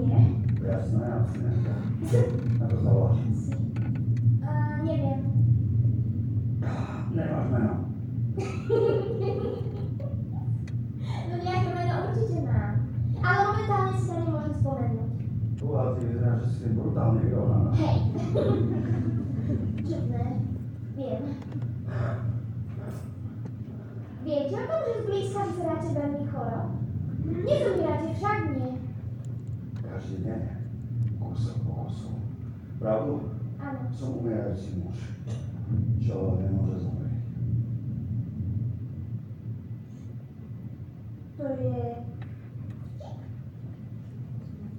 Nie. Jasné, jasné. Ako sa voláš? Uh, neviem. Nemáš meno. No nejaké meno určite mám. Ale momentálne si to nemôžem spomenúť. Ale ty vyzeráš, že si brutálne vyrovnaná. Hej. Čudné. Viem. Viete o tom, že zblízka vyzeráte veľmi choro? Nezomierate však nie. Bravo? Są umierać é? mąż. Ciało nie może zmarć. Który...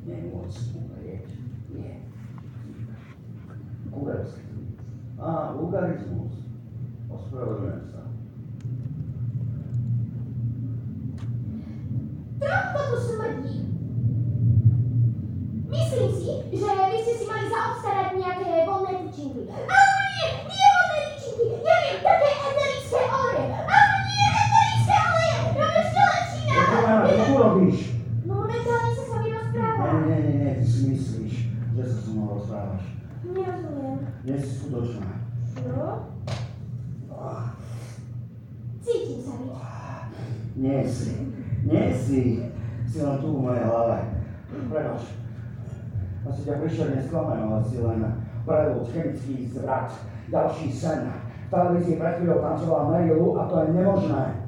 Nie moc umrzeć. Nie. Bugarski. A, bugaryzmus. Osprawiedliwiam się. Trochę nie, nie, ty si myslíš, že sa so mnou rozprávaš. Nerozumiem. Nie si skutočná. No? Cítim sa byť. Nie si. Nie si. Si len tu v mojej hlave. Prepač. Asi ťa príšerne sklamem, ale si len prelud, chemický zvrat, ďalší sen. V televízii pred chvíľou tancovala Mary Lou a to je nemožné.